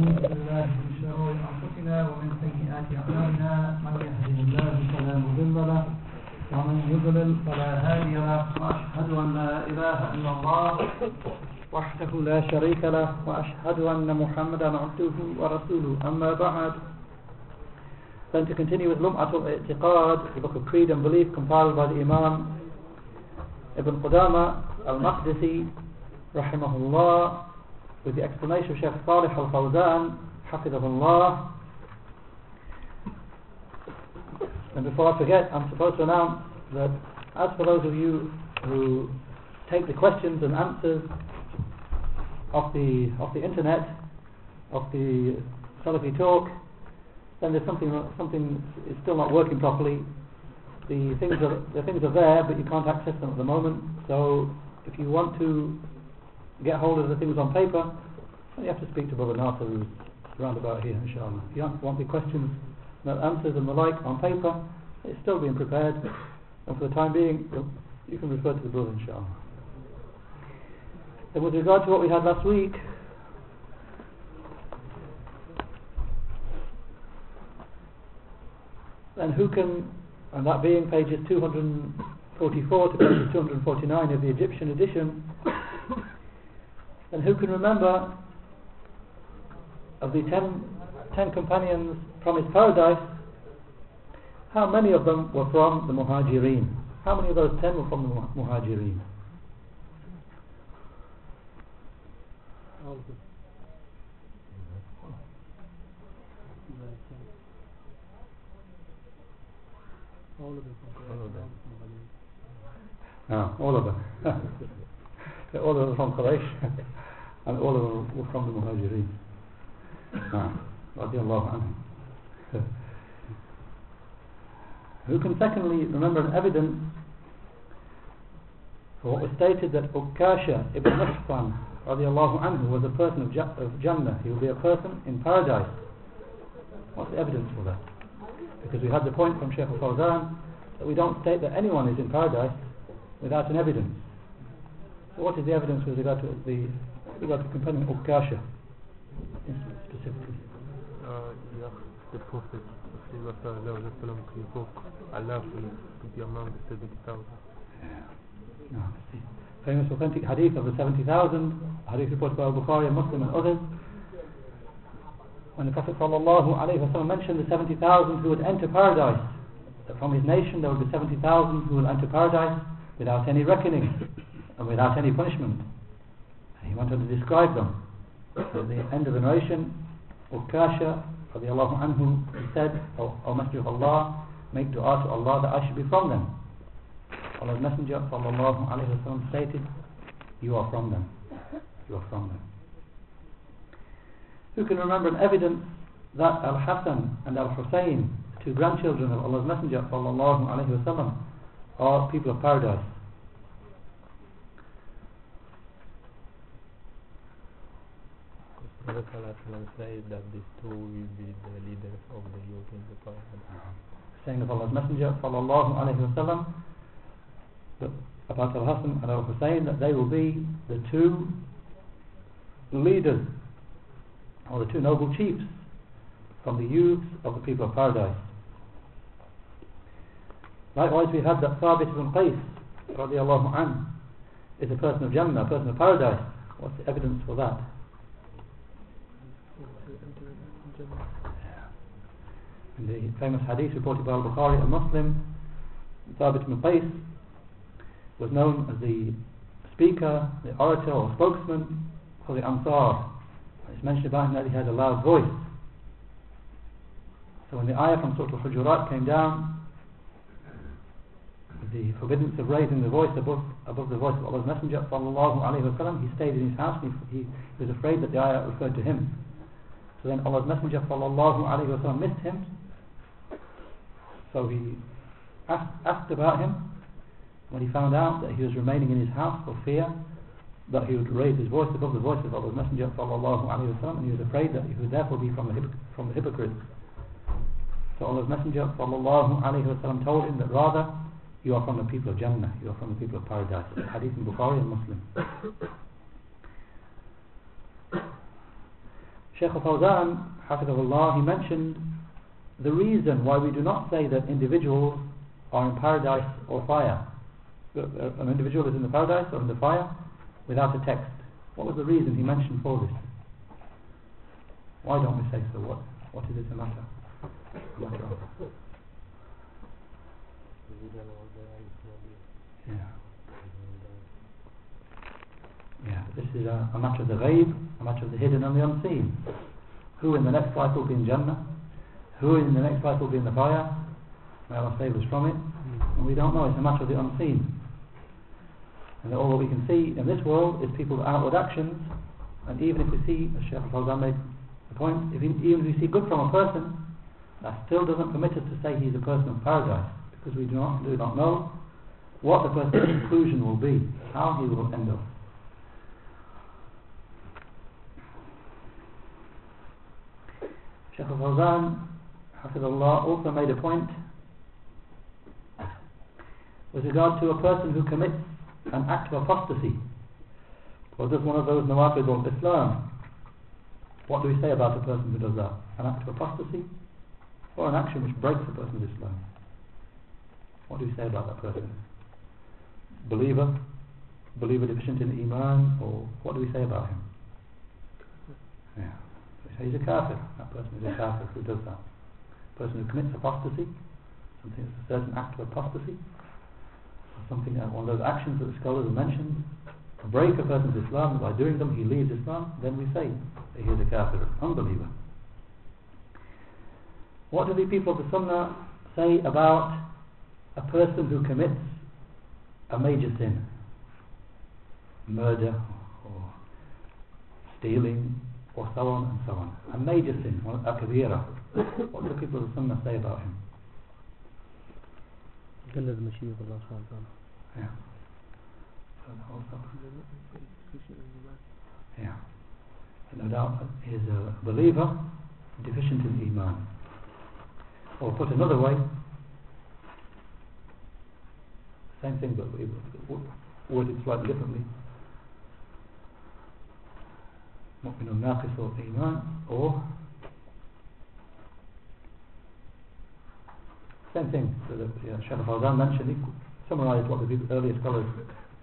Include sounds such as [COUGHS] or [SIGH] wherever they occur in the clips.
ونعوذ بالله من شرور أنفسنا ومن سيئات أعمالنا من يهده الله فلا مضل له ومن يضلل فلا هادي له وأشهد أن لا إله إلا الله وحده لا شريك له وأشهد أن محمدا عبده ورسوله. أما بعد Then to continue with Lum'atul I'tiqad, the book of Creed and Belief compiled by the Imam Ibn Qudama al-Maqdisi rahimahullah with the explanation of Shaykh Salih al-Fawzan hafidhahullah and before I forget I'm supposed to announce that as for those of you who take the questions and answers off the off the internet of the Salafi talk then there's something something is still not working properly. The things are the things are there but you can't access them at the moment. So if you want to get hold of the things on paper you have to speak to Brother Nasser who's round about here inshallah. If you want the questions and answers and the like on paper it's still being prepared. And for the time being you can refer to the brother inshallah. And with regard to what we had last week then who can and that being pages 244 to pages 249 of the Egyptian edition then who can remember of the ten, ten companions promised paradise how many of them were from the Muhajireen how many of those ten were from the Muhajireen all of them ah, all of them. All of them. all of them all of them from Quraysh. [LAUGHS] And all of them were from the anhum [LAUGHS] who can secondly remember an evidence for what was stated that Ukasha ibn Mihsan radiallahu anhu was a person of, of Jannah. He will be a person in paradise. What's the evidence for that? Because we had the point from Shaykh al-Fawzan that we don't state that anyone is in paradise without an evidence what is the evidence with regard to the with regard to companion Ukasha specifically Uh, yeah, the Prophet Rasulullah sallallahu alaihi wasallam came forth Allah to be among the 70,000. No, the famous authentic hadith of the 70,000 hadith reported by Bukhari and Muslim and others when the Prophet wasallam mentioned the 70,000 who would enter paradise that from his nation there would be 70,000 who will enter paradise without any reckoning and without any punishment. And he went on to describe them. At the end of the narration Ukasha radiallahu anhu said O, o Messenger of Allah make dua to Allah that I should be from them. Allah's Messenger sallallahu alayhi wa stated you are from them. You are from them. Who can remember an evidence that Al-Hassan and Al-Hussein two grandchildren of Allah's Messenger sallallahu alayhi wa are people of paradise Sallallahu alaihi said that these two will be the leaders of the youth in the paradise. saying of Allah's Messenger sallallahu alayhi wa sallam that about Al-Hassan and Al-Hussein that they will be the two leaders or the two noble chiefs from the youths of the people of paradise. Likewise we had that Thabit ibn Qais radiallahu an is a person of Jannah, a person of paradise. What's the evidence for that in the famous hadith reported by Al-Bukhari a Muslim Thabit ibn Qais was known as the speaker, the orator or spokesman for the Ansar. It's mentioned about him that he had a loud voice. So when the ayah from Surah Al-Hujurat came down the forbiddance of raising the voice above, above the voice of Allah's Messenger sallallahu alayhi wa sallam, he stayed in his house. And he, he was afraid that the ayah referred to him so then Allah's Messenger sallallahu alayhi missed him. So he asked, asked about him when he found out that he was remaining in his house for fear that he would raise his voice above the voice of Allah's Messenger sallallahu alayhi and he was afraid that he would therefore be from the, from the hypocrites. So Allah's Messenger sallallahu alayhi told him that rather you are from the people of Jannah you are from the people of paradise. Hadith in Bukhari and Muslim Sheikh Al-Fawzan, he mentioned the reason why we do not say that individuals are in paradise or fire. Uh, An individual is in the paradise or in the fire without a text. What was the reason he mentioned for this? Why don't we say so? What, what is it a matter? Matter of? Yeah. Yeah, this is a, a matter of the ghaib, a matter of the hidden and the unseen. Who in the next life will be in Jannah? Who in the next life will be in the fire? May Allah save us from it. Hmm. And we don't know, it's a matter of the unseen. And all that we can see in this world is people's outward actions. And even if we see, as Shaykh Al-Fawzan made the point, if we, even if we see good from a person, that still doesn't permit us to say he's a person of paradise. Because we do not, do not know what the person's [COUGHS] conclusion will be, how he will end up. Shaykh al-Fawzan, also made a point with regard to a person who commits an act of apostasy or does one of those nawaqid of Islam. What do we say about a person who does that? An act of apostasy or an action which breaks a person's Islam? What do we say about that person? Believer? Believer deficient in Iman? Or what do we say about him? Yeah. He's a kafir. That person is a kafir who does that. A person who commits apostasy, something that's a certain act of apostasy, or something, uh, one of those actions that the scholars have mentioned, to break a person's Islam, by doing them he leaves Islam, then we say that he is a kafir, unbeliever. What do the people of the Sunnah say about a person who commits a major sin? Murder, or stealing, or so on and so on. A major sin, one- a kabira. What do the people of the Sunnah say about him? قلد مشيئة الله سبحانه وتعالى Yeah. So the whole stuff. Yeah. No doubt he is a believer deficient in Iman. Or put another way, same thing but we w- worded slightly differently. مؤمن ناقص الإيمان or same thing that the, yeah, Shaykh Al-Fawzan mentioned, he summarized what the people- earlier scholars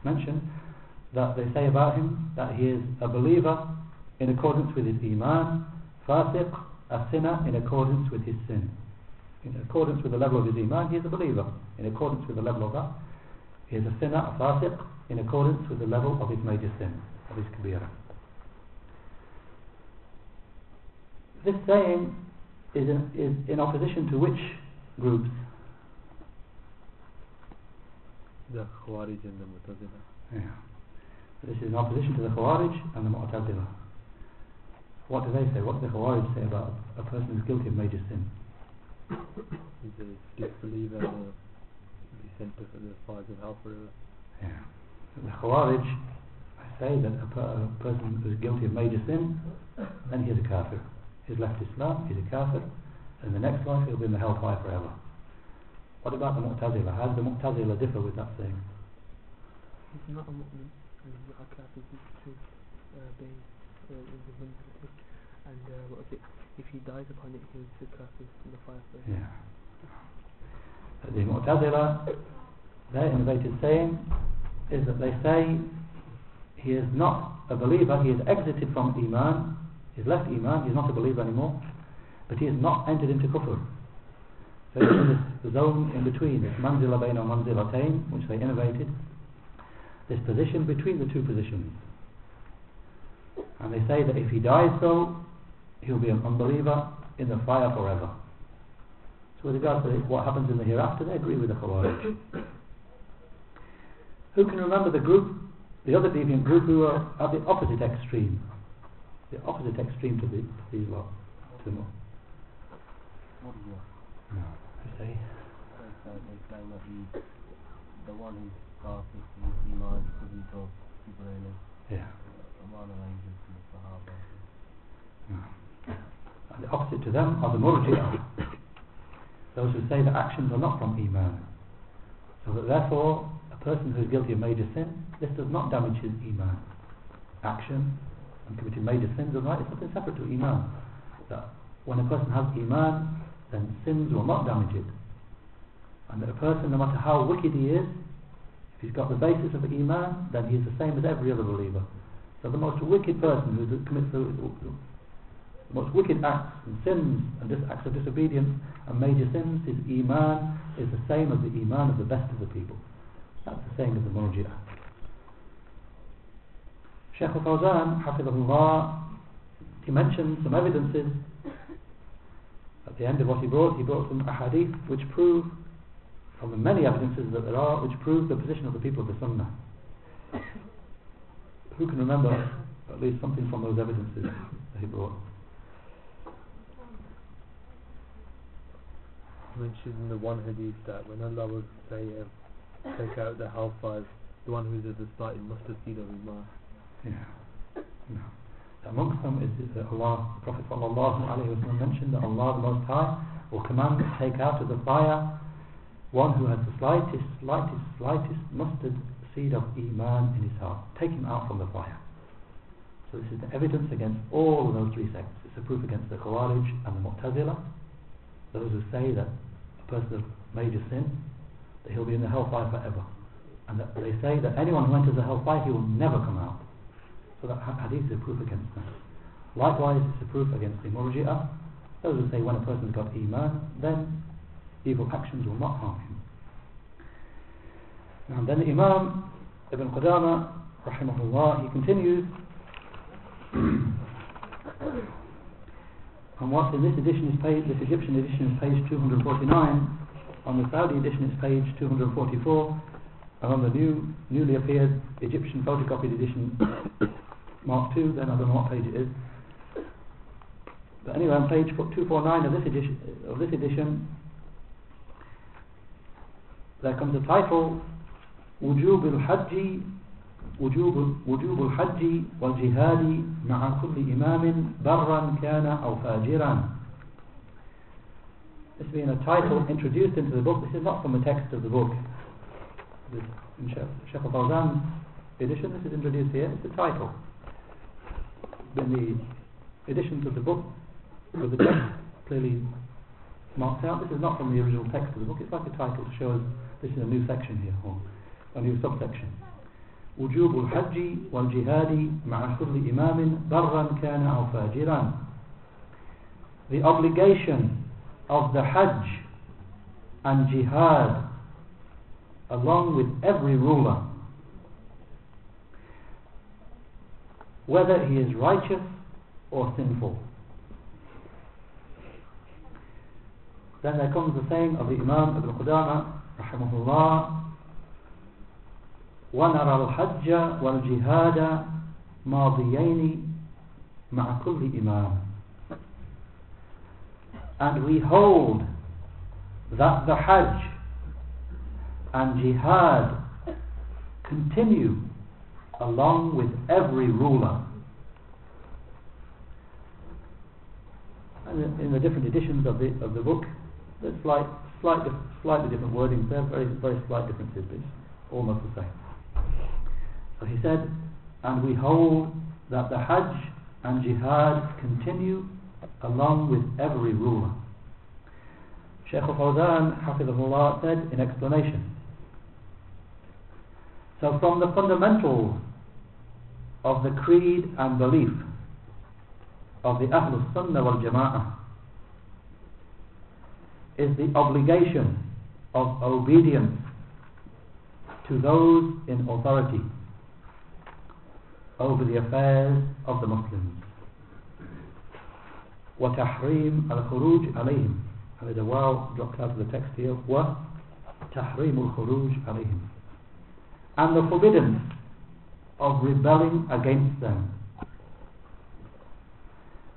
mentioned, that they say about him that he is a believer in accordance with his Iman, fasiq, a sinner in accordance with his sin. In accordance with the level of his Iman, he is a believer. In accordance with the level of that, he is a sinner, a fasiq, in accordance with the level of his major sin, of his kabira. This saying is in, is in opposition to which groups? the Khawarij and the Mu'tazila Yeah. This is in opposition to the Khawarij and the Mu'tazila. What do they say? What do the Khawarij say about a person who's guilty of major sin? is a disbeliever and be sent to the fires of hell forever Yeah. The Khawarij say that a, per- a person who's guilty of major sin, then he is a kafir. He's left Islam, he's a kafir, and in the next life he'll be in the hellfire forever. What about the Mu'tazila? How does the Mu'tazila differ with that saying? He's not a mu'min and he's not a kafir, he's between uh, being uh, in the. And uh, what was it? If he dies upon it, he's a kafir in the fire forever. Yeah. But The Mu'tazila, their innovative saying is that they say he is not a believer, he has exited from Iman, he's left Iman, he's not a believer anymore, but he has not entered into kufr. So he's in this zone in between, this manzila bayna manzilatain, which they innovated, this position between the two positions. And they say that if he dies so, he'll be an unbeliever in the fire forever. So with regard to what happens in the hereafter, they agree with the Khawarij. Who can remember the group, the other deviant group who are at the opposite extreme? Oh, the opposite extreme to, the, to these lot. To them all. No. You say? They say they that he's the one who's fasting from his iman because he told Ibrahim Yeah. Amana angels and the Sahaba. And the opposite to them are the Murji'ah. Those who say that actions are not from Iman. So that therefore, a person who is guilty of major sin, this does not damage his Iman. Action and committing major sins and right, it's something separate to Iman. That when a person has Iman, then sins will not damage it. And that a person, no matter how wicked he is, if he's got the basis of Iman, then he is the same as every other believer. So the most wicked person who commits the, most wicked acts and sins and acts of disobedience and major sins, his Iman is the same as the Iman of the best of the people. That's the same as the Murji'ah. Shaykh al-Fawzan, Hafidhullah, he mentioned some evidences at the end of what he brought, he brought some ahadith which prove, from the many evidences that there are, which prove the position of the people of the Sunnah. Who can remember at least something from those evidences that he brought? mentioned in the one hadith that when Allah would say um, take out the hellfire, the one who's at the slightly mustard seed of Iman. Yeah. Amongst them is, that Allah, the Prophet alaihi mentioned that Allah the Most High will command to take out of the fire one who has the slightest, slightest, slightest mustard seed of Iman in his heart. Take him out from the fire. So this is the evidence against all of those three sects. It's a proof against the Khawarij and the Mu'tazila, those who say that a person of major sin, that he'll be in the hellfire forever. And that they say that anyone who enters the hellfire, he will never come out. So that hadith is a proof against that. Likewise, it's a proof against the Murji'ah. Those who say when a person's got Iman, then evil actions will not harm him. Now then the Imam Ibn Qudama, rahimahullah, he continues [COUGHS] and what in this edition is page, this Egyptian edition is page 249, on the Saudi edition it's page 244, and on the new, newly appeared Egyptian photocopied edition, Mark 2, then I don't know what page it is. But anyway, on page 249 of this edition, of this edition there comes a title, وجوب الحج وجوب وجوب الحج والجهاد مع كل إمام برا كان أو فاجرا This being a title introduced into the book, this is not from the text of the book. This, in Sheikh al-Fawzan's edition, this is introduced here, it's a title. In the editions of the book, with the text clearly marked out, this is not from the original text of the book, it's like a title to show us this is a new section here, or a new subsection. وجوب الحج والجهاد مع كل إمام برا كان أو فاجرا The obligation of the Hajj and Jihad along with every ruler whether he is righteous or sinful then there comes the saying of the Imam Ibn Qudama rahimahullah ونرى الحج والجهاد ماضيين مع كل إمام and we hold that the Hajj and Jihad continue along with every ruler and in- the different editions of the of the book there's slight, slight, slightly different wordings there very very slight differences but it's almost the same so he said, and we hold that the Hajj and Jihad continue along with every ruler. Shaykh al-Fawzan, Hafidhullah, said in explanation, so from the fundamentals of the creed and belief of the Ahlul Sunnah wal Jama'ah is the obligation of obedience to those in authority over the affairs of the Muslims وتحريم الخروج عليهم and there's a wow dropped out of the text here وتحريم الخروج عليهم and the forbidden of rebelling against them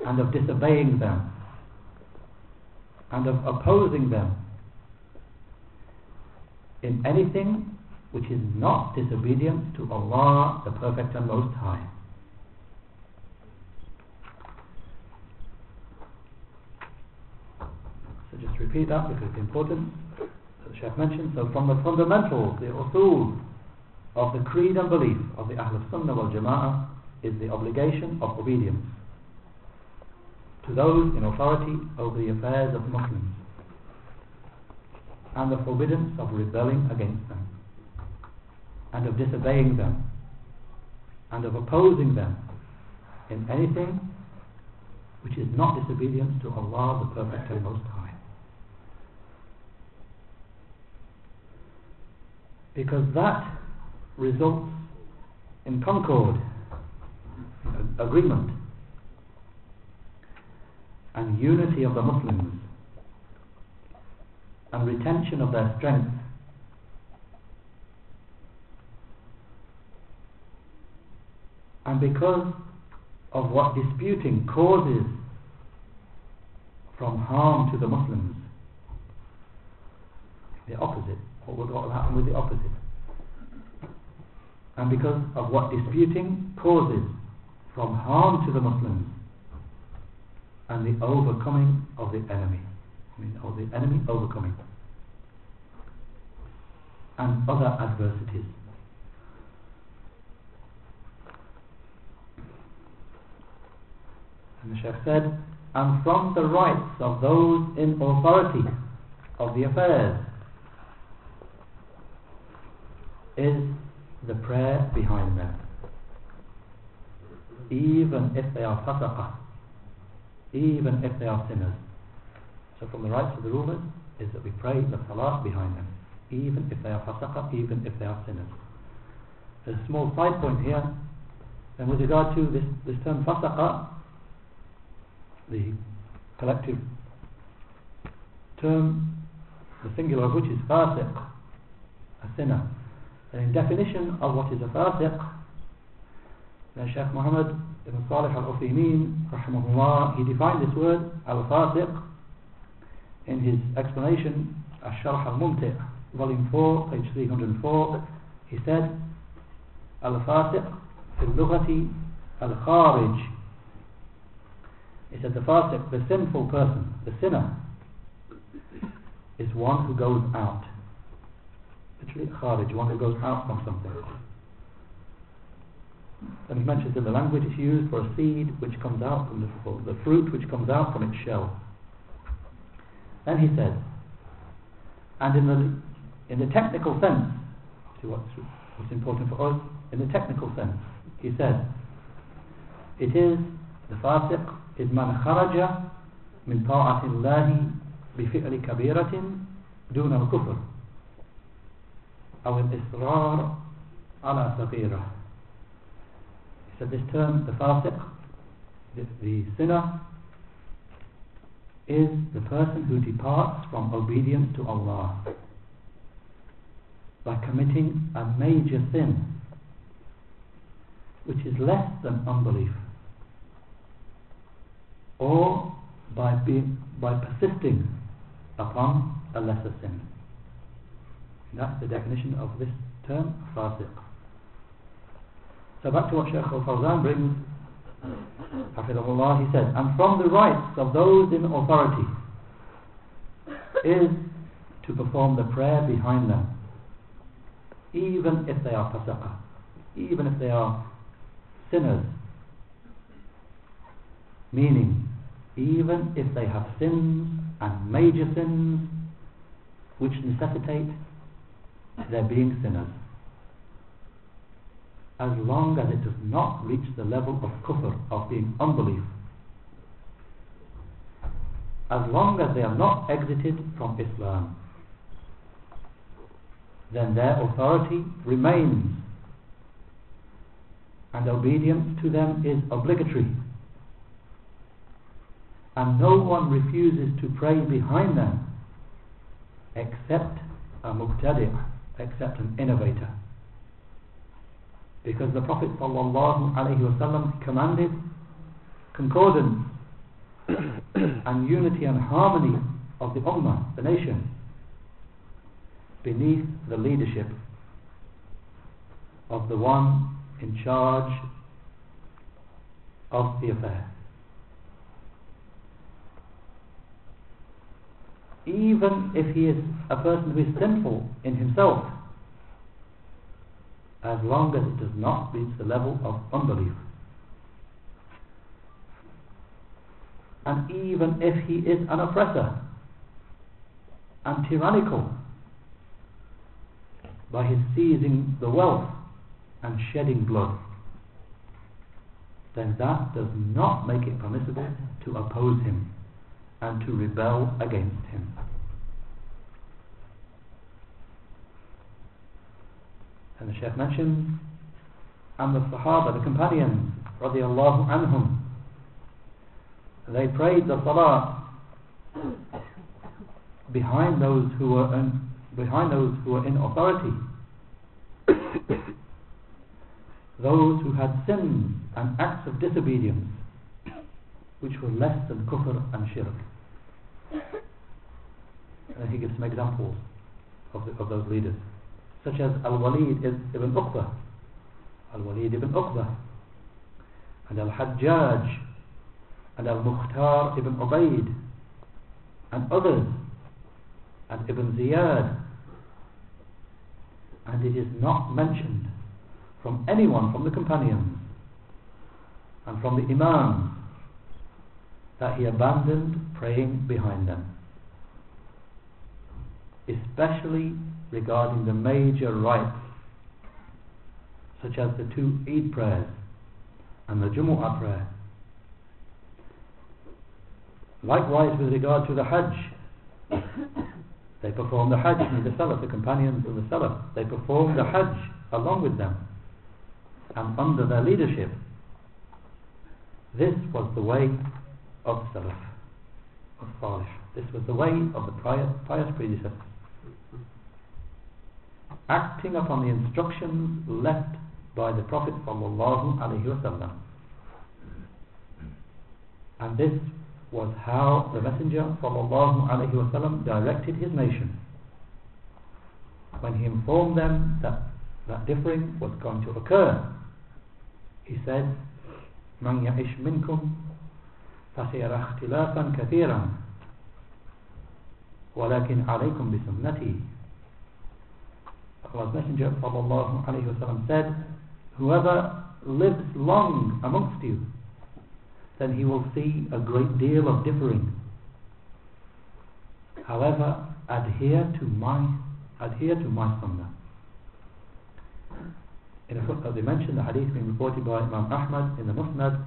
and of disobeying them and of opposing them in anything which is not disobedience to Allah the Perfect and Most High. So just repeat that because it's important. The Sheikh mentioned, so from the fundamentals, the usul of the creed and belief of the Ahl Sunnah wal Jama'ah is the obligation of obedience to those in authority over the affairs of Muslims and the forbiddance of rebelling against them and of disobeying them and of opposing them in anything which is not disobedience to Allah the Perfect and Most High. Because that results in concord, agreement, and unity of the Muslims, and retention of their strength. And because of what disputing causes from harm to the Muslims, the opposite, what will happen with the opposite? And because of what disputing causes from harm to the Muslims and the overcoming of the enemy. I mean, of the enemy overcoming. And other adversities. And the Sheikh said, and from the rights of those in authority of the affairs is the prayer behind them. Even if they are fasaqah, even if they are sinners. So from the rights of the rulers is that we pray the salah behind them, even if they are fasaqah, even if they are sinners. There's a small side point here, and with regard to this, this term fasaqah, the collective term, the singular of which is fasiq, a sinner. And in definition of what is a fasiq, then Shaykh Muhammad ibn Salih al-Uthaymeen, rahimahullah, he defined this word, al-fasiq, in his explanation, Al-Sharh al-Mumti' volume 4, page 304, he said, al-fasiq في اللغة الخارج he said the fasiq, the sinful person, the sinner, is one who goes out. literally kharij, one who goes out from something. And he mentions in the language it's used for a seed which comes out from the, the fruit which comes out from its shell. Then he says, and in the, in the technical sense, to what's, what's important for us, in the technical sense, he says, it is, the fasiq is man kharaja min ta'ati Allahi bi fi'li kabiratin dun al-kufr. أو الإصرار على صغيرة He said this term, the fasiq, the, the sinner, is the person who departs from obedience to Allah by committing a major sin which is less than unbelief or by being by persisting upon a lesser sin. That's the definition of this term, fasiq. So back to what Shaykh al-Fawzan brings, Hafidahullah, he said, and from the rights of those in authority is to perform the prayer behind them, even if they are fasaqah, even if they are sinners, meaning even if they have sins and major sins which necessitate their being sinners as long as it does not reach the level of kufr of being unbelief as long as they are not exited from Islam then their authority remains. And obedience to them is obligatory. And no one refuses to pray behind them except a mubtadi' except an innovator. Because the Prophet ﷺ commanded concordance [COUGHS] and unity and harmony of the ummah, the nation beneath the leadership of the one in charge of the affair even if he is a person who is sinful in himself as long as it does not reach the level of unbelief. And even if he is an oppressor and tyrannical by his seizing the wealth and shedding blood, then that does not make it permissible to oppose him and to rebel against him. And the Shaykh mentions, and the Sahaba, the companions, radiallahu anhum, they prayed the Salah behind those who were in, behind those who were in authority. those who had sins and acts of disobedience which were less than kufr and shirk. And he gives some examples of, the, of those leaders, such as Al-Walid ibn Uqba, Al-Walid ibn Uqba, and Al-Hajjaj, and Al-Mukhtar ibn Ubaid, and others, and Ibn Ziyad. And it is not mentioned from anyone from the companions and from the imams that he abandoned praying behind them. Especially regarding the major rites such as the two Eid prayers and the Jumu'ah prayer likewise with regard to the Hajj [COUGHS] they perform the Hajj with the Salaf the companions of the Salaf they perform the Hajj along with them and under their leadership. This was the way of the Salaf, of Salih. This was the way of the pious, pious predecessors Acting upon the instructions left by the Prophet sallallahu alaihi wasallam. And this was how the Messenger sallallahu alaihi wasallam directed his nation when he informed them that that differing was going to occur he said من يعش منكم فسيرى اختلافا كثيرا ولكن عليكم بسنتي Allah's Messenger wasallam said whoever lives long amongst you then he will see a great deal of differing. However adhere to my adhere to my sunnah. In a footnote they mention the hadith being reported by Imam Ahmad in the Musnad.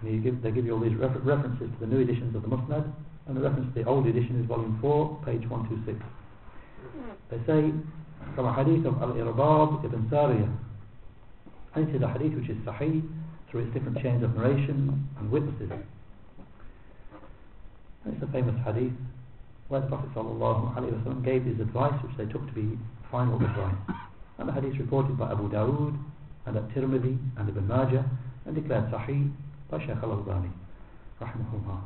And give, they give you all these refer references to the new editions of the Musnad. And the reference to the old edition is volume 4 page 126 they say from a hadith of Al-Irbad ibn Sariyah and a hadith which is sahih through its different chains of narration and witnesses. And it's a famous hadith where the Prophet ﷺ gave his advice which they took to be final advice. And the hadith reported by Abu Dawood and At-Tirmidhi and Ibn Majah and declared Sahih by Shaykh Al-Albani rahimahullah.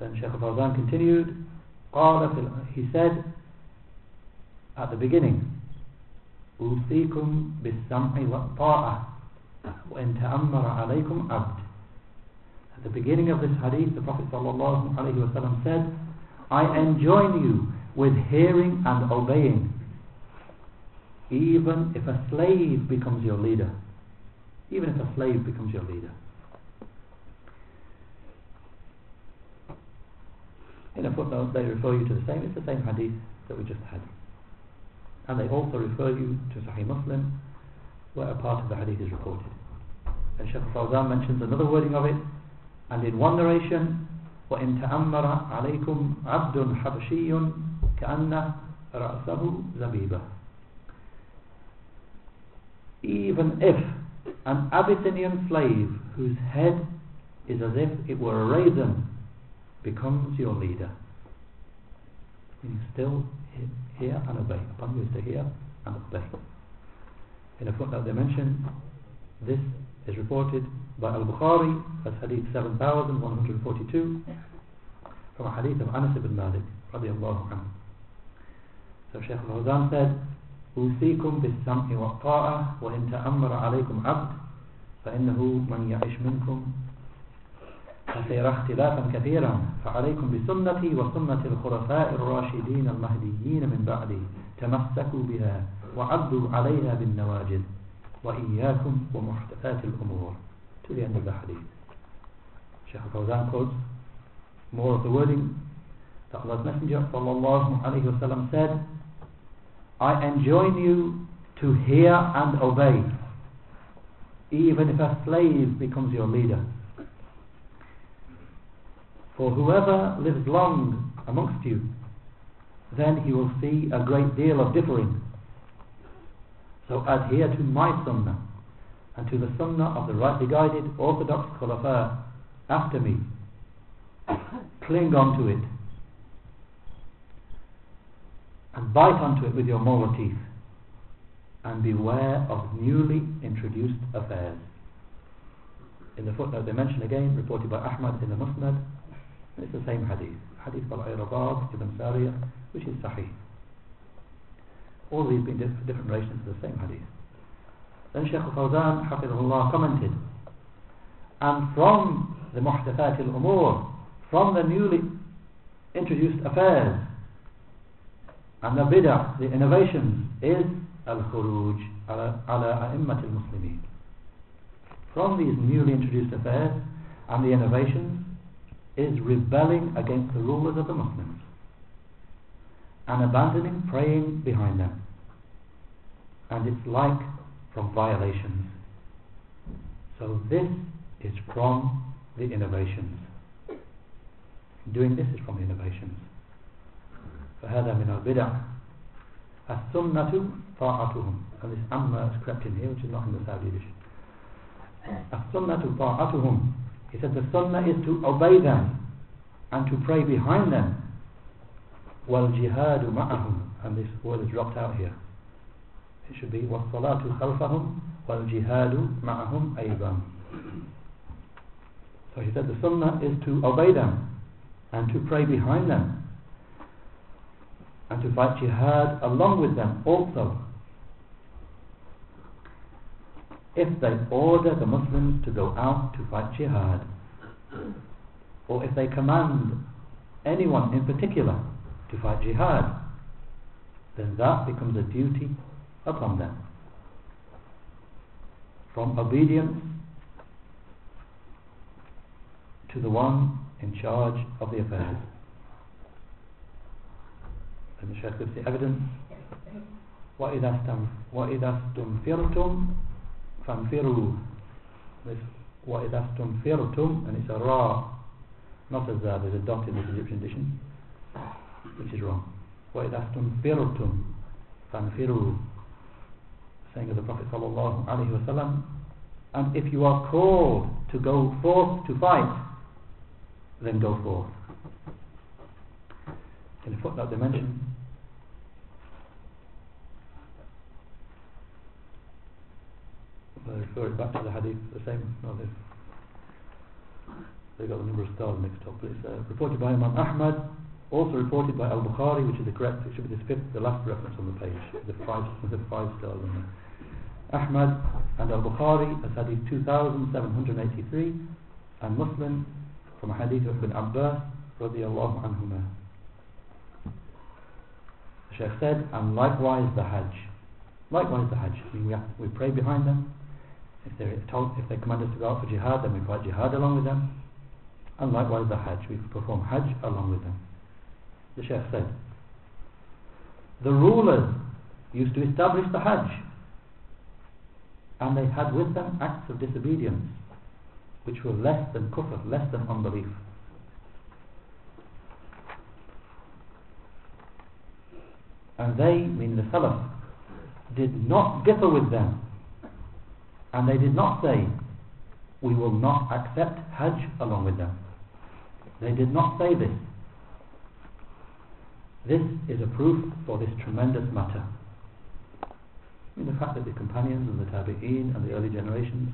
Then Shaykh Al-Fawzan continued he said at the beginning أوصيكم بالسمع والطاعة وإن تأمر عليكم عبد at the beginning of this hadith the Prophet ﷺ said I enjoin you with hearing and obeying even if a slave becomes your leader even if a slave becomes your leader in a footnote they refer you to the same it's the same hadith that we just had and they also refer you to Sahih Muslim where a part of the hadith is reported and Shaykh Fawzan mentions another wording of it and in one narration وإن تأمر عليكم عبد حبشي كأن رأسه زبيبة even if an Abyssinian slave whose head is as if it were a raisin becomes your leader. You still hear and obey. Upon you is to hear and obey. In a footnote they mention this is reported by Al-Bukhari as Hadith 7142 from a Hadith of Anas ibn Malik radiallahu anhu. So Shaykh al-Fawzan said, أوصيكم بالسمع والطاعة وإن تأمر عليكم عبد فإنه من يعش منكم فسيرى اختلافا كثيرا فعليكم بسنتي وسنة الخلفاء الراشدين المهديين من بعدي تمسكوا بها وعضوا عليها بالنواجذ وإياكم ومحدثات الأمور to the end of the hadith. Shaykh al-Fawzan quotes more of the wording that Allah's Messenger sallallahu alayhi wa sallam said, I enjoin you to hear and obey, even if a slave becomes your leader. For whoever lives long amongst you, then he will see a great deal of differing. So adhere to my sunnah and to the sunnah of the rightly guided orthodox khulafa after me. Cling on to it and bite onto it with your molar teeth and beware of newly introduced affairs. In the footnote they mention again, reported by Ahmad in the Musnad, it's the same hadith. Hadith by Irbad ibn Sariyah, which is Sahih. All these being diff- different relations to the same hadith. Then Shaykh al-Fawzan, Hafidhullah, commented, and from the muhdathat al-umur, from the newly introduced affairs, and the bid'ah, the innovations, is al-khuruj ala, ala a'immat al-muslimin. From these newly introduced affairs and the innovations is rebelling against the rulers of the Muslims and abandoning praying behind them. And it's like from violations. So this is from the innovations. Doing this is from the innovations. فهذا من البدع السنة طاعتهم and this amma is crept in here which is not in the Saudi edition السنة طاعتهم he said the sunnah is to obey them and to pray behind them والجهاد معهم and this word is dropped out here it should be والصلاة خلفهم والجهاد معهم أيضا so he said the sunnah is to obey them and to pray behind them and to fight jihad along with them also if they order the Muslims to go out to fight jihad or if they command anyone in particular to fight jihad then that becomes a duty upon them from obedience to the one in charge of the affairs and the Shaykh gives the evidence وَإِذَا اسْتَنْ- وَإِذَا اسْتُنْفِرْتُمْ فَانْفِرُوا this وَإِذَا اسْتُنْفِرْتُمْ and it's a ra not a za there's a dot in the Egyptian edition which is wrong وَإِذَا اسْتُنْفِرْتُمْ فَانْفِرُوا saying of the Prophet sallallahu alaihi wasallam and if you are called to go forth to fight then go forth in the footnote they mention they refer back to the hadith the same they've, they? Got the number of stars mixed up but it's uh, reported by Imam Ahmad also reported by Al-Bukhari which is the correct it should be the fifth the last reference on the page the five, the five stars on there. Ahmad and Al-Bukhari as hadith 2783 and Muslim from a hadith of Ibn Abbas radiyallahu anhuma the Shaykh said and likewise the Hajj. Likewise the Hajj I mean, we, have, we pray behind them if told if they command us to go out for jihad then we fight jihad along with them and likewise the Hajj we perform Hajj along with them the Shaykh said the rulers used to establish the Hajj and they had with them acts of disobedience which were less than kufr, less than unbelief. And they, meaning the Salaf, did not differ with them. And they did not say, we will not accept Hajj along with them. They did not say this. This is a proof for this tremendous matter. I mean, the fact that the companions and the tabi'een and the early generations,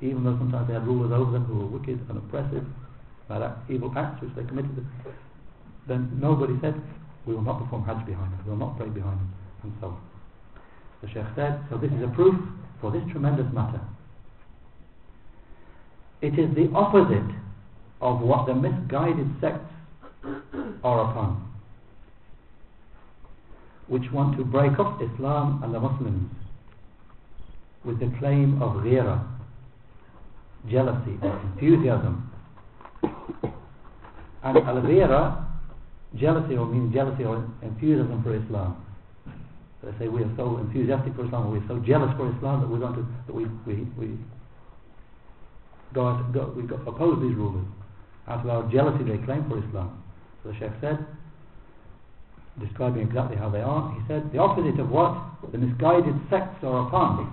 even though sometimes they had rulers over them who were wicked and oppressive, bad that evil acts which they committed, then nobody said, we will not perform Hajj behind them, we will not pray behind them, and so on. The Sheikh said, so this is a proof for this tremendous matter. It is the opposite of what the misguided sects are upon which want to break up Islam and the Muslims with the claim of ghira jealousy enthusiasm. And al-ghira, jealousy or means jealousy or enthusiasm for Islam. They say we are so enthusiastic for Islam, we're so jealous for Islam that we're going to that we we we go, out, go we go, oppose these rulers out of our jealousy they claim for Islam. So the Sheikh said, describing exactly how they are, he said, the opposite of what the misguided sects are upon,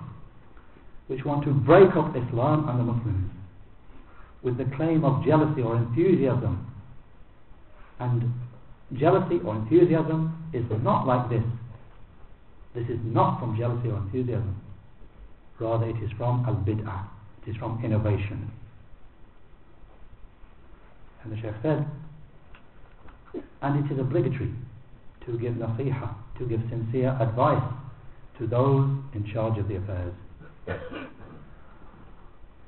which want to break up Islam and the Muslims with the claim of jealousy or enthusiasm. And jealousy or enthusiasm is not like this. This is not from jealousy or enthusiasm. Rather, it is from al-bid'ah. It is from innovation. And the Sheikh said, and it is obligatory to give nasiha, to give sincere advice to those in charge of the affairs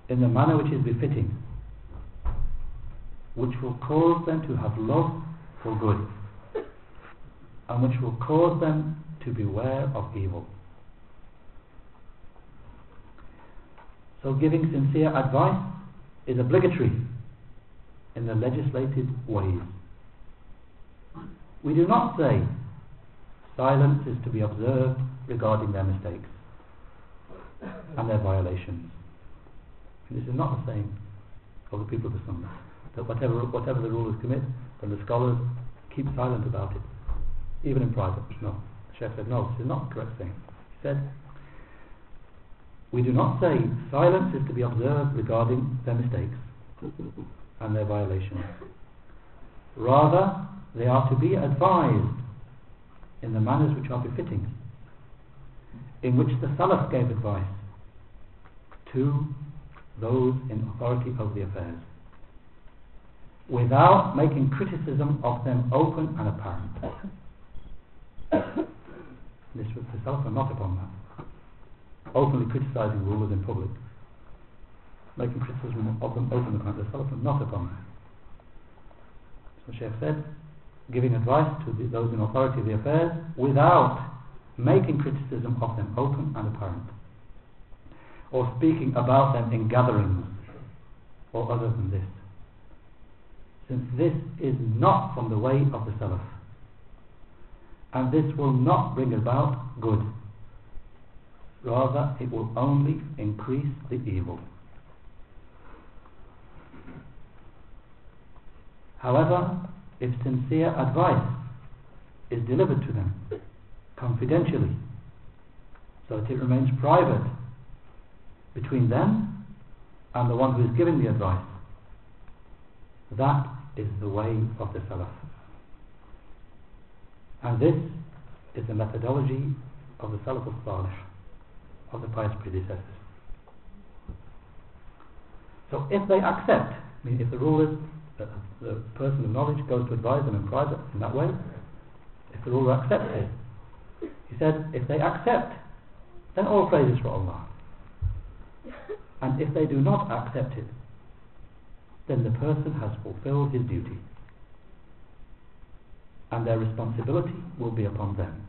in the manner which is befitting, which will cause them to have love for good, and which will cause them to beware of evil. So giving sincere advice is obligatory in the legislated ways. We do not say silence is to be observed regarding their mistakes and their violations. This is not the same of the people of the Sunnah. That whatever, whatever the rulers commit, then the scholars keep silent about it, even in private. No. Sheikh said, no, this is not the correct thing. He said, we do not say silence is to be observed regarding their mistakes [LAUGHS] and their violations. Rather, they are to be advised in the manners which are befitting, in which the Salaf gave advice to those in authority over the affairs, without making criticism of them open and apparent. [COUGHS] [COUGHS] this was the Salaf are not upon that. Openly criticizing rulers in public, making criticism of them open and. The Salaf are not upon that. So Sheikh said, giving advice to the, those in authority of the affairs without making criticism of them open and apparent or speaking about them in gatherings or other than this since this is not from the way of the Salaf and this will not bring about good. Rather it will only increase the evil. However if sincere advice is delivered to them confidentially so that it remains private between them and the one who is giving the advice that is the way of the Salaf and this is the methodology of the Salaf al-Salih of the pious predecessors. So if they accept I mean if the rulers the, the person of knowledge goes to advise them in private in that way if the ruler accepts it he said if they accept then all praise is for Allah. And if they do not accept it then the person has fulfilled his duty and their responsibility will be upon them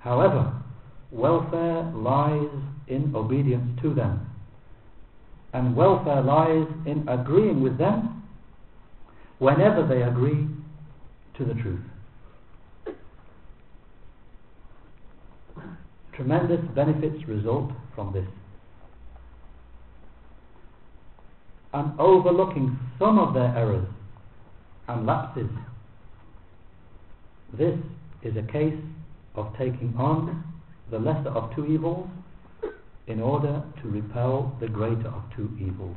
however welfare lies in obedience to them and welfare lies in agreeing with them whenever they agree to the truth. Tremendous benefits result from this. And overlooking some of their errors and lapses, this is a case of taking on the lesser of two evils in order to repel the greater of two evils.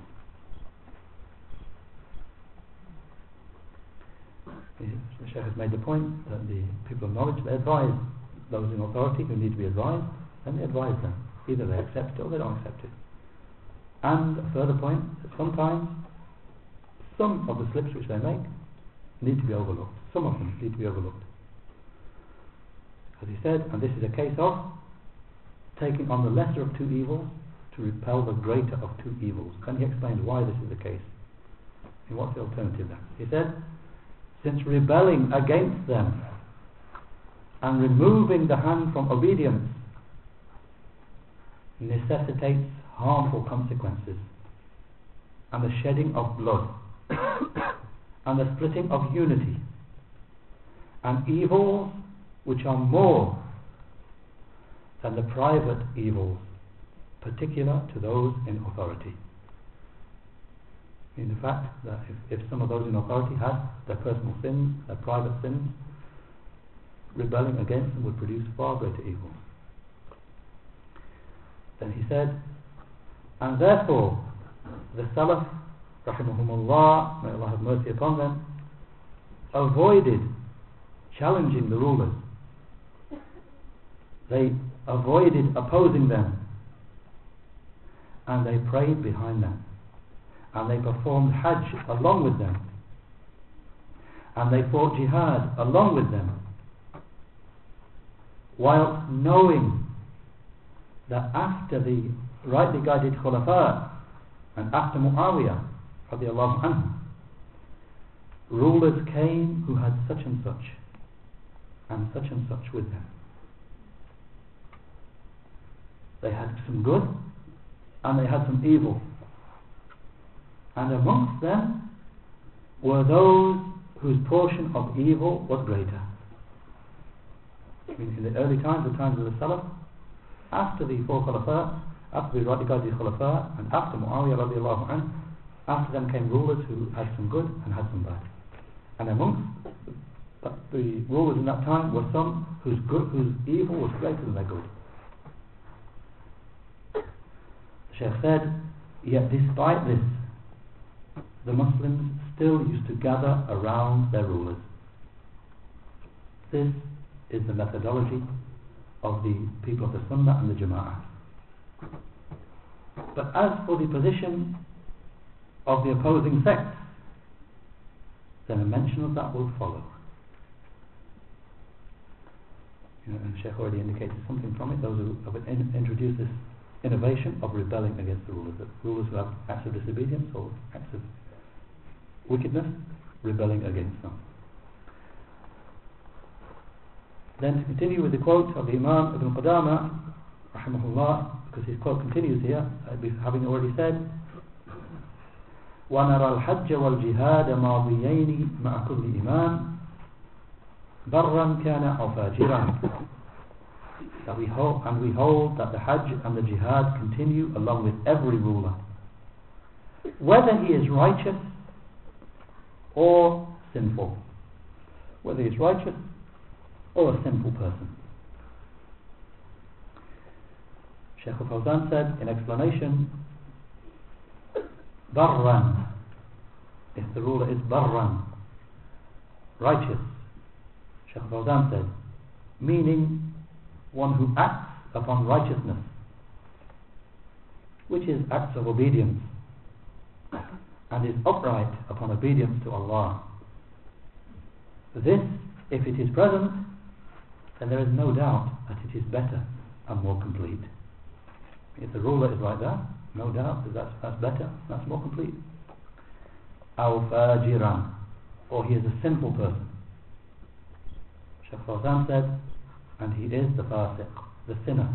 The Sheikh has made the point that the people of knowledge advise those in authority who need to be advised, and they advise them. Either they accept it or they don't accept it. And a further point sometimes some of the slips which they make need to be overlooked. Some of them need to be overlooked. He said, and this is a case of taking on the lesser of two evils to repel the greater of two evils. Then he explained why this is the case. And what's the alternative then? He said, since rebelling against them and removing the hand from obedience necessitates harmful consequences and the shedding of blood [COUGHS] and the splitting of unity and evils which are more than the private evils particular to those in authority. In the fact that if, if some of those in authority had their personal sins, their private sins, rebelling against them would produce far greater evil. Then he said, and therefore the Salaf, rahimahumullah, may Allah have mercy upon them, avoided challenging the rulers. They avoided opposing them. And they prayed behind them. And they performed Hajj along with them. And they fought jihad along with them. While knowing that after the rightly guided Khulafa and after Muawiyah anhu rulers came who had such and such and such and such with them they had some good and they had some evil. And amongst them were those whose portion of evil was greater. In the early times, the times of the Salaf after the four Khulafa after the guided Khulafa and after Muawiyah radiallahu anhu after them came rulers who had some good and had some bad. And amongst the, the rulers in that time were some whose good, whose evil was greater than their good Shaykh said yet despite this the Muslims still used to gather around their rulers. This is the methodology of the people of the Sunnah and the Jama'ah. But as for the position of the opposing sects then a mention of that will follow. You know, and Sheikh already indicated something from it. Those who have introduced this innovation of rebelling against the rulers. The rulers who have acts of disobedience or acts of wickedness, rebelling against them. Then to continue with the quote of the Imam Ibn Qudama, rahimahullah, because his quote continues here, uh, having already said, ونرى الحج والجهاد ماضيين مع كل برا كان أو that we hold, and we hold that the Hajj and the Jihad continue along with every ruler. Whether he is righteous or sinful. Whether he is righteous or a sinful person. Sheikh Fawzan said in explanation barran. If the ruler is barran righteous Sheikh Fawzan said meaning one who acts upon righteousness, which is acts of obedience, and is upright upon obedience to Allah. This, if it is present, then there is no doubt that it is better and more complete. If the ruler is like that, no doubt that that's, that's better, that's more complete. Al Fajiran, or he is a simple person. Shaykh Fawzan said, and he is the fasiq the sinner.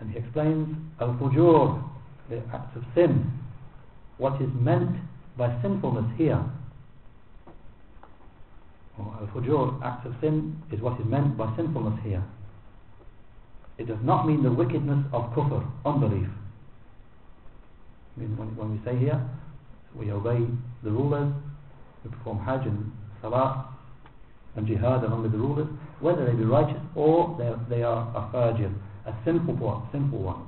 And he explains al-fujur the acts of sin what is meant by sinfulness here. Al-fujur acts of sin is what is meant by sinfulness here. It does not mean the wickedness of kufr unbelief. I mean when, when we say here we obey the rulers we perform hajj and salah and jihad with the rulers whether they be righteous or they, they are a fajir a sinful one, one.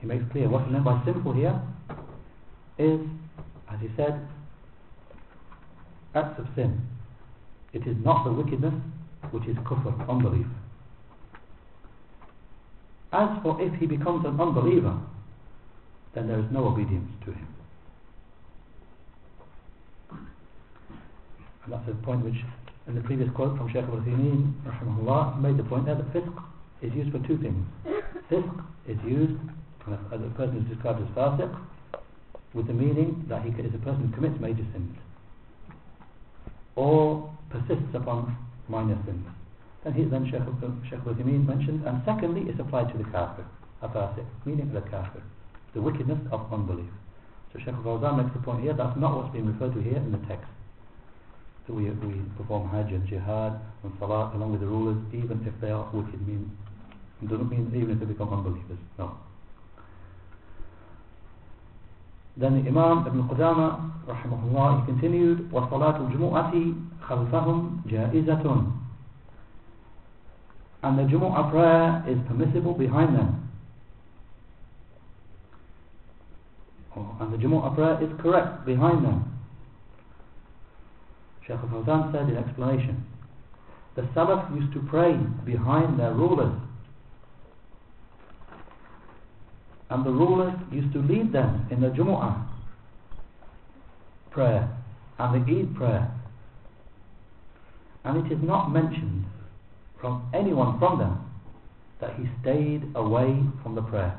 He makes clear what he meant by sinful here is as he said acts of sin. It is not the wickedness which is kufr, unbelief. As for if he becomes an unbeliever then there is no obedience to him. And that's a point which in the previous quote from Shaykh al-Uthaymeen rahimahullah made the point that fisq is used for two things fisq is used as a person is described as fasiq with the meaning that he is a person who commits major sins or persists upon minor sins then he then Shaykh al-Uthaymeen mentioned and secondly it's applied to the kafir a fasiq meaning the kafir the wickedness of unbelief. So Shaykh al-Fawzan makes the point here, that's not what's being referred to here in the text So we, we perform Hajj and Jihad and Salah along with the rulers, even if they are wicked, mean, it doesn't mean even if they become unbelievers, no. Then the Imam Ibn Qudama, rahimahullah, he continued, وَصَلَاةُ الْجُمُعَةِ خَلْفَهُمْ جَائِزَةٌ And the Jumu'ah prayer is permissible behind them. Oh, and the Jumu'ah prayer is correct behind them. Shaykh al-Fawzan said in explanation, the Salaf used to pray behind their rulers. And the rulers used to lead them in the Jumu'ah prayer and the Eid prayer. And it is not mentioned from anyone from them that he stayed away from the prayer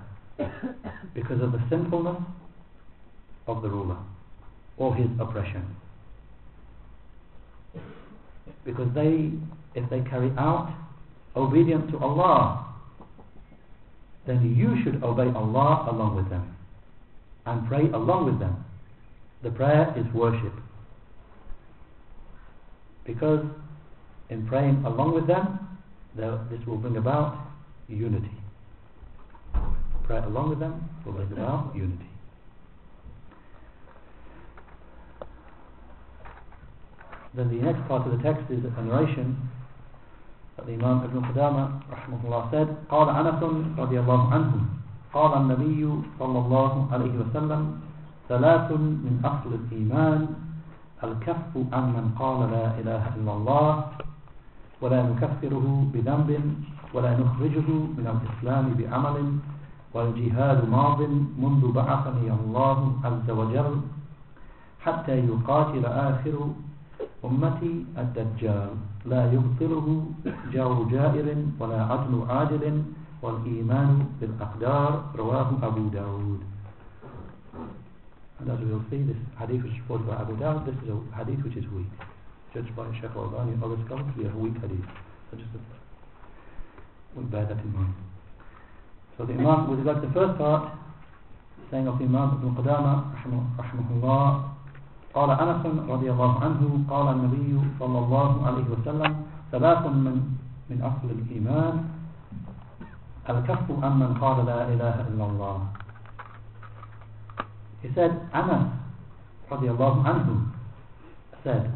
because of the sinfulness of the ruler or his oppression. Because they, if they carry out obedience to Allah, then you should obey Allah along with them and pray along with them. The prayer is worship. Because in praying along with them, this will bring about unity. Pray along with them will bring about unity. Then the next part of the text is a narration that the Imam Ibn Qudama rahmahullah said قال أنس رضي الله عنه قال النبي صلى الله عليه وسلم ثلاث من أصل الإيمان الكف عن من قال لا إله إلا الله ولا نكفره بذنب ولا نخرجه من الإسلام بعمل والجهاد ماض منذ بعثني الله عز وجل حتى يقاتل آخر أمتي الدجال لا يبطله جار جائر ولا عدل عادل والإيمان بالأقدار رواه أبو داود And as we will see, this hadith which is reported by Abu Dawud, this is a hadith which is weak. Judged by Shaykh al-Albani and other scholars to be a weak hadith. So just a, we bear that in mind. So the Imam, with regard to the first part, saying of the Imam Ibn Qudama, rahimahullah, قال أنس رضي الله عنه قال النبي صلى الله عليه وسلم ثلاث من من أصل الإيمان الكف عن من قال لا إله إلا الله. He said Anas رضي الله عنه said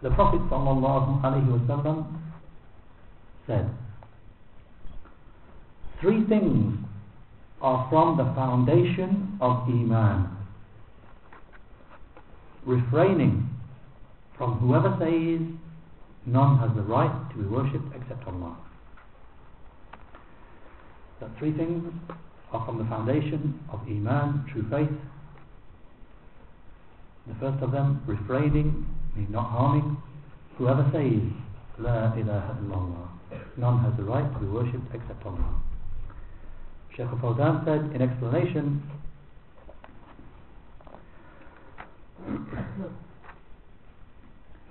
the Prophet صلى الله عليه وسلم said three things are from the foundation of Iman. Refraining from whoever says none has the right to be worshipped except Allah. That three things are from the foundation of Iman, true faith. The first of them, refraining, meaning not harming, whoever says La ilaha illallah. None has the right to be worshipped except Allah. Shaykh al-Fawzan said in explanation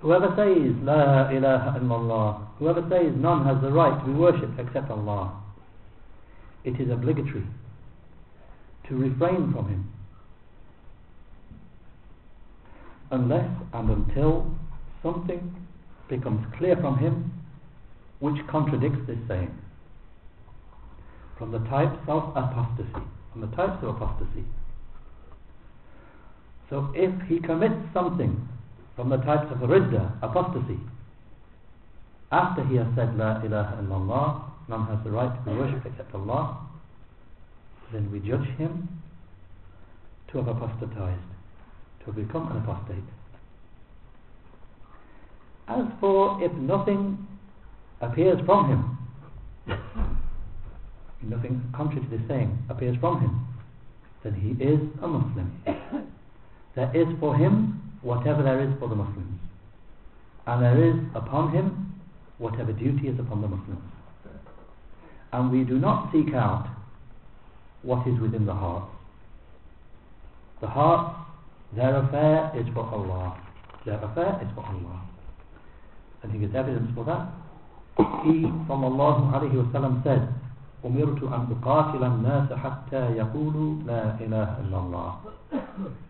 Whoever says La ilaha illallah, whoever says none has the right to be worshipped except Allah, it is obligatory to refrain from him unless and until something becomes clear from him which contradicts this saying. From the types of apostasy, from the types of apostasy. So if he commits something from the types of ridda, apostasy, after he has said La ilaha illallah, none has the right to be worshipped except Allah, then we judge him to have apostatized, to have become an apostate. As for if nothing appears from him, nothing contrary to this saying appears from him, then he is a Muslim. There is for him whatever there is for the Muslims. And there is upon him whatever duty is upon the Muslims. And we do not seek out what is within the heart. The heart, their affair is for Allah. Their affair is for Allah. I think it's evidence for that. He, sallallahu alayhi wasallam, said, أمرت أن أقاتل الناس حتى يقولوا لا إله إلا الله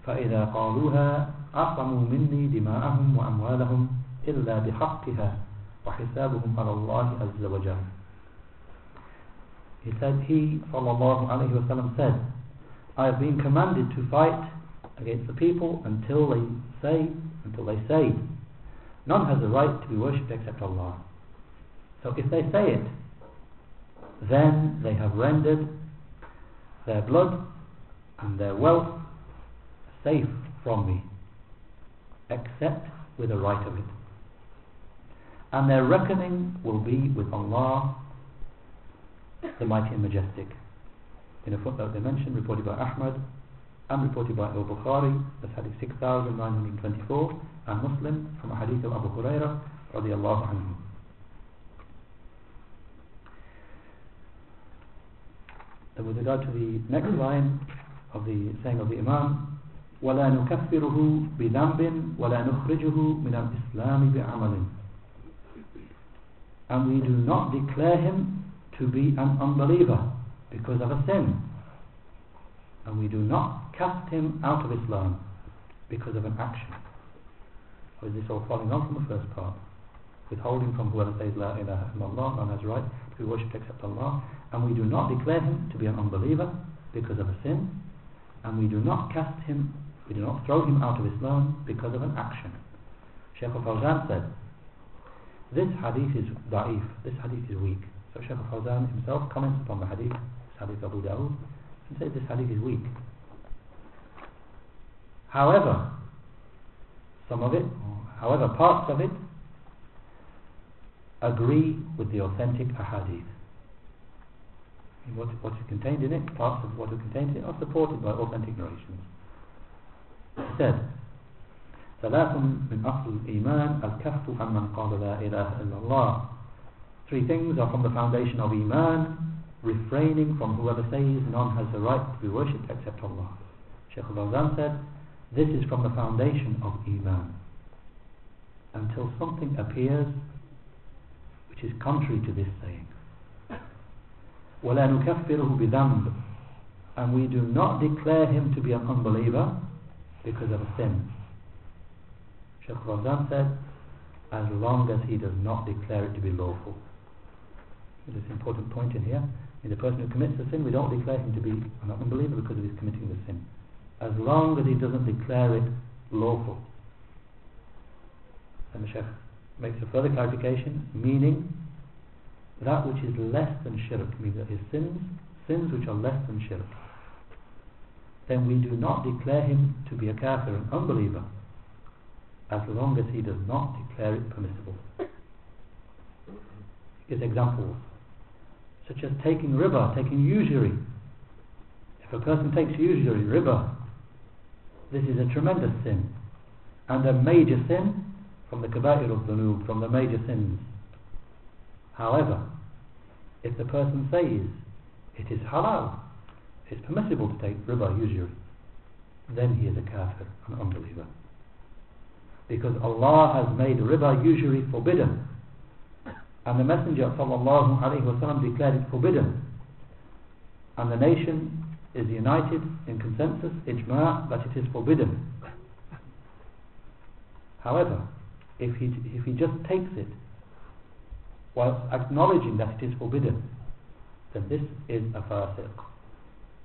فإذا قالوها عصموا مني دماءهم وأموالهم إلا بحقها وحسابهم على الله عز وجل He said, he, sallallahu alayhi wa sallam, said, I have been commanded to fight against the people until they say, until they say, none has the right to be worshipped except Allah. So if they say it, then they have rendered their blood and their wealth safe from me, except with the right of it. And their reckoning will be with Allah, the Mighty and Majestic. In a footnote they mentioned, reported by Ahmad and reported by Al-Bukhari, that's hadith 6924, and Muslim from a hadith of Abu Hurairah radiallahu anhu. Then with regard to the next line of the saying of the Imam, ولا نكفره بذنب ولا نخرجه من الإسلام بعمل and we do not declare him to be an unbeliever because of a sin and we do not cast him out of Islam because of an action or is this all following on from the first part withholding from whoever says La ilaha illallah none has right to be worshipped except Allah and we do not declare him to be an unbeliever because of a sin and we do not cast him we do not throw him out of Islam because of an action. Shaykh al-Fawzan said this hadith is da'if. This hadith is weak. So Shaykh al-Fawzan himself comments upon the hadith this hadith Abu Dawud and says this hadith is weak. However some of it however parts of it agree with the authentic ahadith. What, what is contained in it parts of what is contained in it are supported by authentic narrations said ثلاث من أصل الإيمان الكف عن من قال لا إله إلا الله Three things are from the foundation of Iman refraining from whoever says none has the right to be worshipped except Allah Shaykh al-Fawzan said this is from the foundation of Iman until something appears which is contrary to this saying ولا نكفره بذنب and we do not declare him to be an unbeliever because of a sin. Shaykh Fawzan said as long as he does not declare it to be lawful. There's an important point in here. In the person who commits a sin we don't declare him to be an unbeliever because his committing the sin. As long as he doesn't declare it lawful. And the Shaykh makes a further clarification meaning that which is less than shirk means that his sins sins which are less than shirk then we do not declare him to be a kafir an unbeliever as long as he does not declare it permissible. Gives examples such as taking riba taking usury. If a person takes usury riba this is a tremendous sin and a major sin from the kaba'ir of dhunub from the major sins. However if the person says it is halal it's permissible to take riba usury then he is a kafir an unbeliever. Because Allah has made riba usury forbidden. And the messenger alaihi wasallam declared it forbidden. And the nation is united in consensus ijma' that it is forbidden. However if he if he just takes it while acknowledging that it is forbidden then this is a fasiq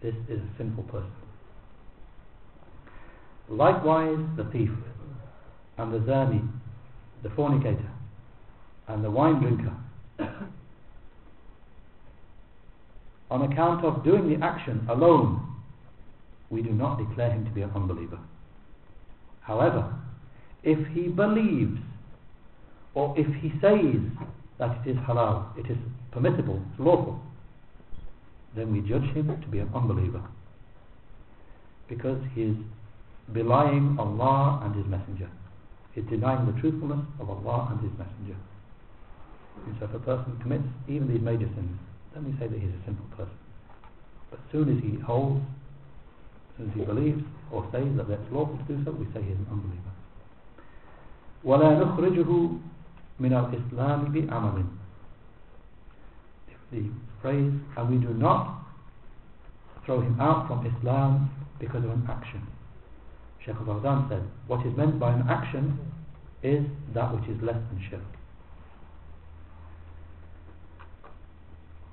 this is a sinful person. Likewise the thief and the zani the fornicator and the wine drinker. On account of doing the action alone we do not declare him to be an unbeliever. However if he believes or if he says that it is halal it is permissible, it's lawful then we judge him to be an unbeliever because he is belying Allah and his messenger he is denying the truthfulness of Allah and his messenger and so if a person commits even these major sins then we say that he is a sinful person but as soon as he holds as soon as he believes or says that it's lawful to do so we say he is an unbeliever ولا نخرجه من الإسلام بعمل the phrase, and we do not throw him out from Islam because of an action. Sheikh al-Fawzan said, what is meant by an action is that which is less than shirk.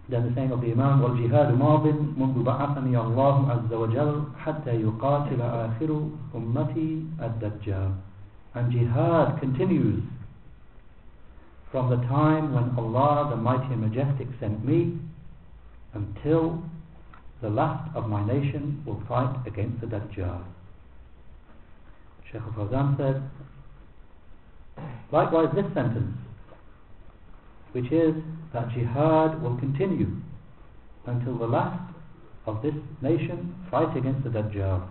Then the saying of the Imam, وَالْجِهَادُ مَاضٍ مُنْذُ بَعَثَنِي اللَّهُ عَزَّ وَجَلَّ حَتَّى يُقَاتِلَ آخِرُ أُمَّتِي الدَّجَّالِ And jihad continues from the time when Allah the Mighty and Majestic sent me until the last of my nation will fight against the Dajjal. Shaykh al-Fawzan said, likewise this sentence, which is that jihad will continue until the last of this nation fight against the Dajjal.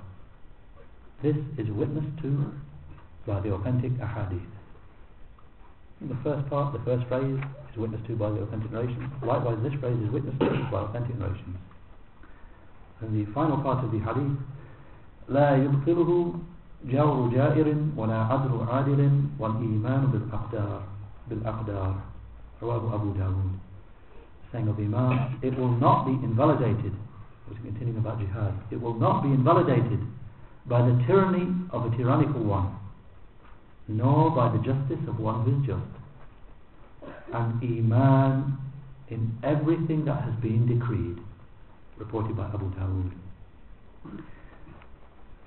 This is witnessed to by the authentic ahadith. The first part, the first phrase, is witnessed to by the authentic narration. Likewise, this phrase is witnessed to by authentic narrations. And the final part of the hadith, لا يبطله جور جائر ولا عدل عادل والإيمان بالأقدار بالأقدار رواه Abu Dawud saying of the Imam it will not be invalidated was continuing about jihad it will not be invalidated by the tyranny of a tyrannical one nor by the justice of one who is just and Iman in everything that has been decreed reported by Abu Dawud.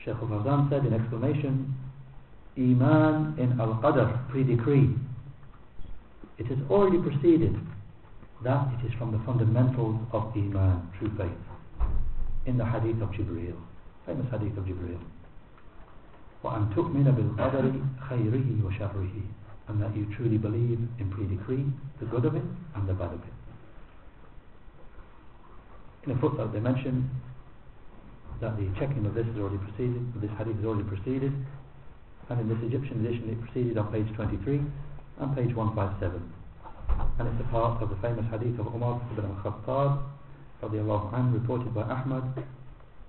Shaykh al-Fawzan said in explanation Iman in al-Qadr pre-decree. It has already preceded that it is from the fundamentals of Iman, true faith in the hadith of Jibreel famous hadith of Jibreel وأن تؤمن بالقدر خيره وشره and that you truly believe in pre-decree the good of it and the bad of it in a footnote they mention that the checking of this has already proceeded this hadith has already proceeded and in this Egyptian edition it proceeded on page 23 and page 157 and it's a part of the famous hadith of Umar ibn al-Khattab radiallahu anhu reported by Ahmad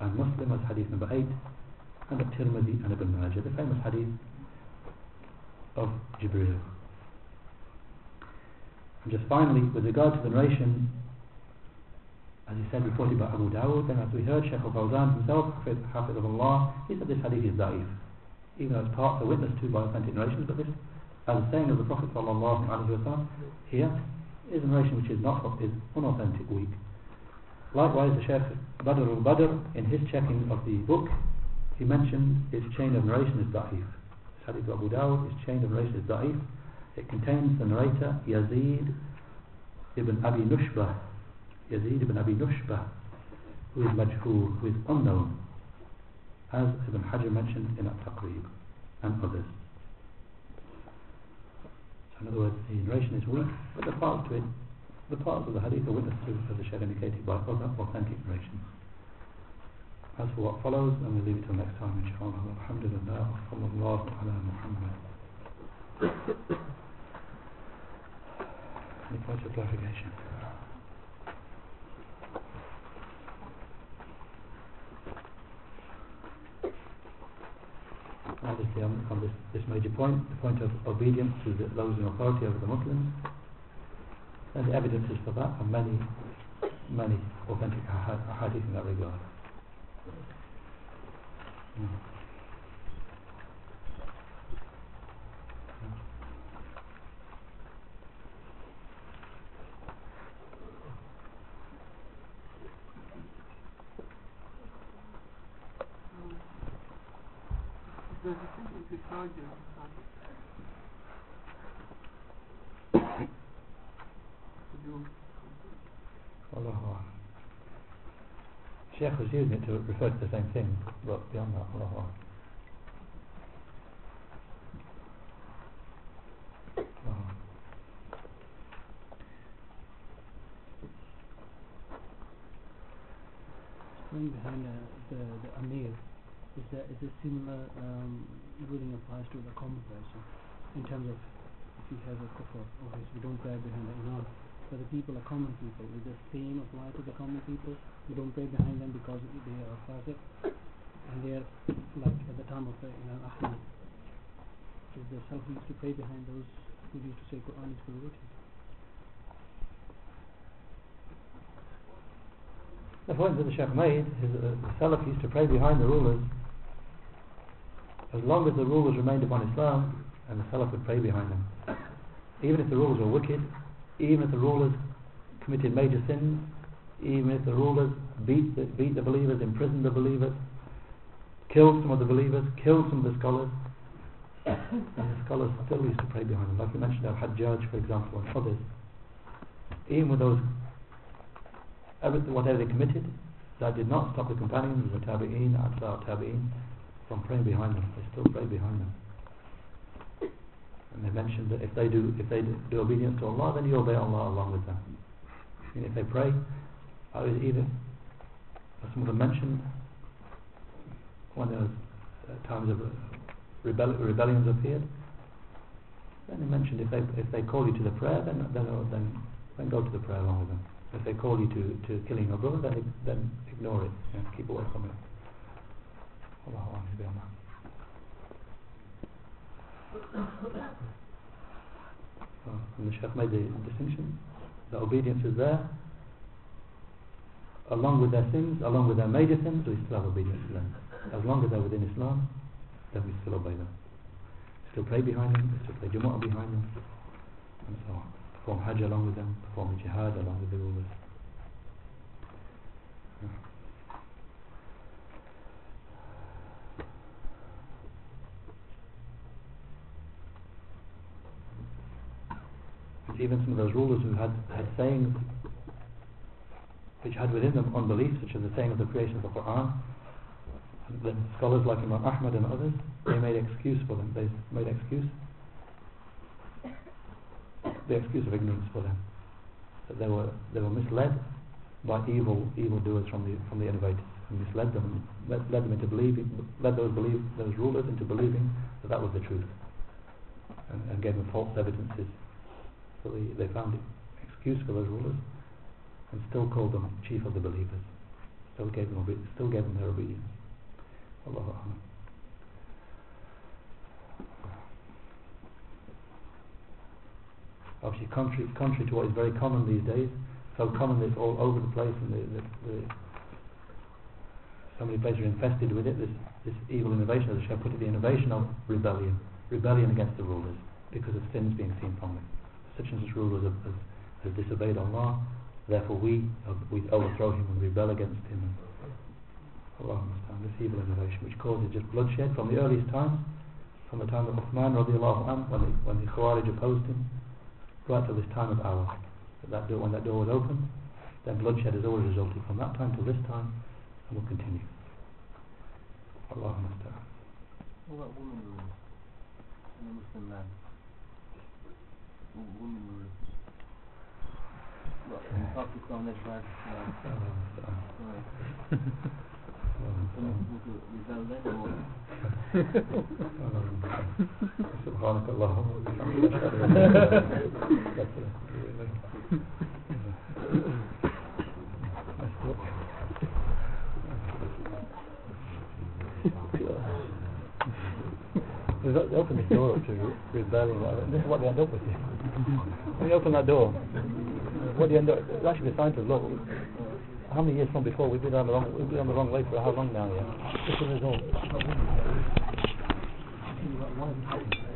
and Muslim as hadith number 8 and of Tirmidhi and Ibn Majah the famous hadith of Jibreel. And just finally with regard to the narration as he said reported by Abu Dawud and as we heard Shaykh al-Fawzan himself Hafiz of Allah, he said this hadith is da'if. Even though it's part of witness to by authentic narrations but this as the saying of the Prophet sallallahu alaihi wasallam here is a narration which is not is unauthentic weak. Likewise the Shaykh Badr al-Badr in his checking of the book he mentioned its chain of narration is da'if. Hadith Abu Dawud its chain of narration is da'if. It contains the narrator Yazid ibn Abi Nushbah Yazid ibn Abi Nushbah who is who is unknown as Ibn Hajar mentioned in At-Taqrib and others. So in other words the narration is weak but the parts to it the parts of the hadith are witnessed to as the Shaykh indicated by other authentic narrations as for what follows then we'll leave it till next time inshallah. Alhamdulillah wa sallallahu ala Muhammad. Any points of clarification? Obviously on, on this, this major point, the point of obedience to the, those in authority over the Muslims, and the evidences for that are many, many authentic hadith in that regard. There's a beside you. Could you Allahu Akbar. Sheikh was using it to refer to the same thing, but beyond that, Akbar. Going behind uh, the, the Amir, is that is a similar um, ruling applies to the common person in terms of if he has a kufr, if we don't pray behind the Imam. The people are common people. Is the same apply to the common people? We don't pray behind them because they are fasiq and they are like at the time of uh, the Imam Ahmad. Is the Salaf used to pray behind those who used to say Quran is corrupted? The point that the Sheikh made is that the Salaf used to pray behind the rulers as long as the rulers remained upon Islam and the Salaf would pray behind them. Even if the rulers were wicked, even if the rulers committed major sins, even if the rulers beat the, beat the believers, imprisoned the believers, killed some of the believers, killed some of the scholars, [COUGHS] and the scholars still used to pray behind them. Like you mentioned Al-Hajjaj, for example, and others. Even with those, whatever they committed, that did not stop the companions, the Tabi'een, Atba Tabi'een, from praying behind them. They still prayed behind them. And they mentioned that if they do, if they do, obedience to Allah, then you obey Allah along with them. And if they pray, I was either, as them mentioned, when there was uh, times of uh, rebellions appeared, then they mentioned if they if they call you to the prayer, then then then, then go to the prayer along with them. If they call you to, to killing your brother, then then ignore it. Yeah, keep away from it. Allahu. So, and the Sheikh made the distinction that obedience is there along with their sins, along with their major sins, we still have obedience to them. As long as they're within Islam, then we still obey them. Still pray behind them, still play Jumu'ah behind them, and so on. Perform Hajj along with them, perform Jihad along with the rulers. Yeah. It's even some of those rulers who had, had sayings which had within them unbelief, such as the saying of the creation of the Quran. Then scholars like Imam Ahmad and others, they made excuse for them. They made excuse, the excuse of ignorance for them, that they were they were misled by evil evil doers from the from the innovators, and misled them, led, led them into believing, led those believe those rulers into believing that that was the truth, and, and gave them false evidences. So they, they found excuse for those rulers and still called them chief of the believers. Still gave them obe- still gave them their obedience. Obviously, contrary, contrary to what is very common these days, so common it's all over the place, and the, the, the so many places are infested with it. This, this evil innovation, as I shall put it, the innovation of rebellion, rebellion against the rulers, because of sins being seen from them. Such and such rulers have, have, have disobeyed Allah, Therefore we uh, we overthrow him and rebel against him. Allah understand this evil innovation which causes just bloodshed from the earliest times, from the time of Uthman radiallahu anhu when the, when the Khawarij opposed him, right to this time of ours. That, that door, when that door was opened, then bloodshed has always resulted from that time to this time and will continue. Allah understand. About women rulers in the Muslim land? W- Women rulers. What, in Pakistan, there's like, uh, Allah understand. right Allah Some understand. people to rebel then, or what? سبحانك اللهم وبحمدك [LAUGHS] [LAUGHS] They open the door to rebellion. This is what they end up with. When you open that door, what do you end up? It actually be a sign to look. How many years from before we've been on the wrong we've been on the wrong way for how long now? Yeah, just a result.